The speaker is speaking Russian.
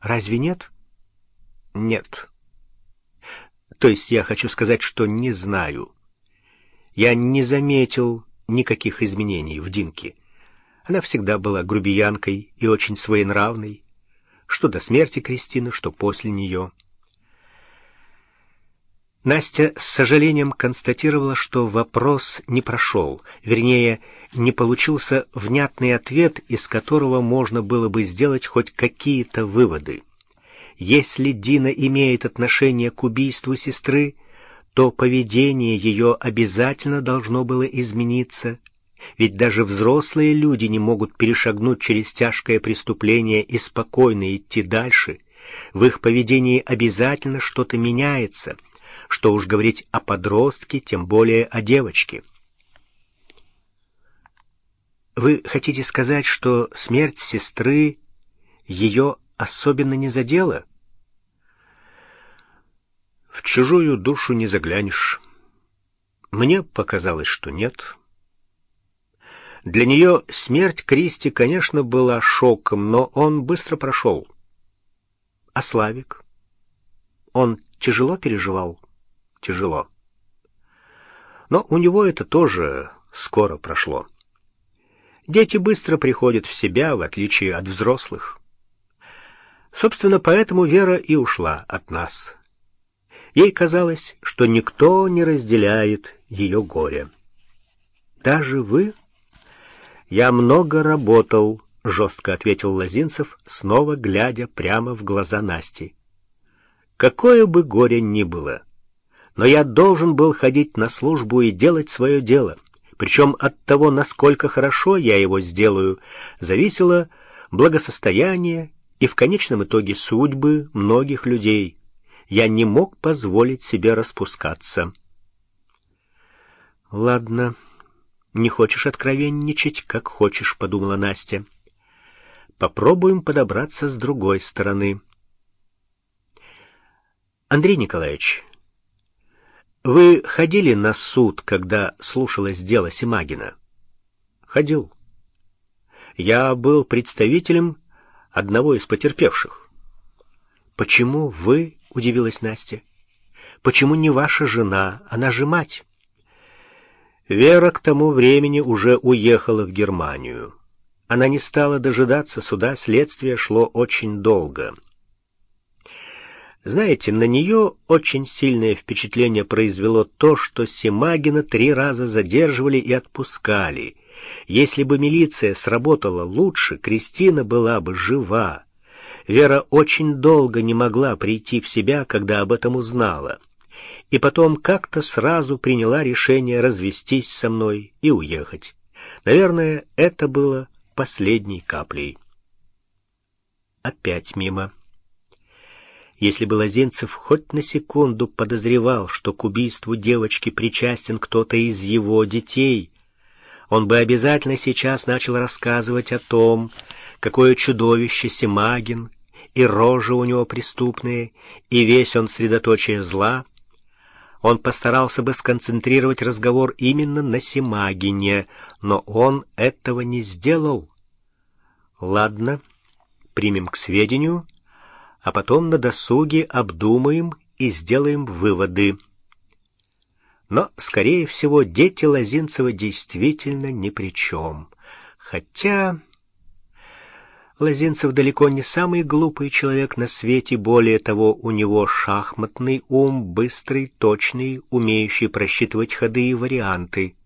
Разве нет? Нет. То есть я хочу сказать, что не знаю. Я не заметил никаких изменений в Динке. Она всегда была грубиянкой и очень своенравной, что до смерти Кристины, что после нее. Настя с сожалением констатировала, что вопрос не прошел, вернее, не получился внятный ответ, из которого можно было бы сделать хоть какие-то выводы. Если Дина имеет отношение к убийству сестры, то поведение ее обязательно должно было измениться, ведь даже взрослые люди не могут перешагнуть через тяжкое преступление и спокойно идти дальше. В их поведении обязательно что-то меняется — что уж говорить о подростке, тем более о девочке. Вы хотите сказать, что смерть сестры ее особенно не задела? В чужую душу не заглянешь. Мне показалось, что нет. Для нее смерть Кристи, конечно, была шоком, но он быстро прошел. А Славик? Он тяжело переживал? Тяжело. Но у него это тоже скоро прошло. Дети быстро приходят в себя, в отличие от взрослых. Собственно, поэтому Вера и ушла от нас. Ей казалось, что никто не разделяет ее горе. «Даже вы?» «Я много работал», — жестко ответил Лозинцев, снова глядя прямо в глаза Насти. «Какое бы горе ни было» но я должен был ходить на службу и делать свое дело. Причем от того, насколько хорошо я его сделаю, зависело благосостояние и в конечном итоге судьбы многих людей. Я не мог позволить себе распускаться. «Ладно, не хочешь откровенничать, как хочешь», — подумала Настя. «Попробуем подобраться с другой стороны». «Андрей Николаевич, вы ходили на суд, когда слушалось дело Симагина? Ходил. Я был представителем одного из потерпевших. Почему вы, удивилась Настя, почему не ваша жена, она же мать? Вера к тому времени уже уехала в Германию. Она не стала дожидаться суда, следствие шло очень долго. Знаете, на нее очень сильное впечатление произвело то, что Семагина три раза задерживали и отпускали. Если бы милиция сработала лучше, Кристина была бы жива. Вера очень долго не могла прийти в себя, когда об этом узнала. И потом как-то сразу приняла решение развестись со мной и уехать. Наверное, это было последней каплей. Опять мимо. Если бы Лозенцев хоть на секунду подозревал, что к убийству девочки причастен кто-то из его детей, он бы обязательно сейчас начал рассказывать о том, какое чудовище Семагин, и рожа у него преступная, и весь он средоточие зла. Он постарался бы сконцентрировать разговор именно на Семагине, но он этого не сделал. Ладно, примем к сведению — а потом на досуге обдумаем и сделаем выводы. Но, скорее всего, дети Лозинцева действительно ни при чем. Хотя... Лозинцев далеко не самый глупый человек на свете, более того, у него шахматный ум, быстрый, точный, умеющий просчитывать ходы и варианты.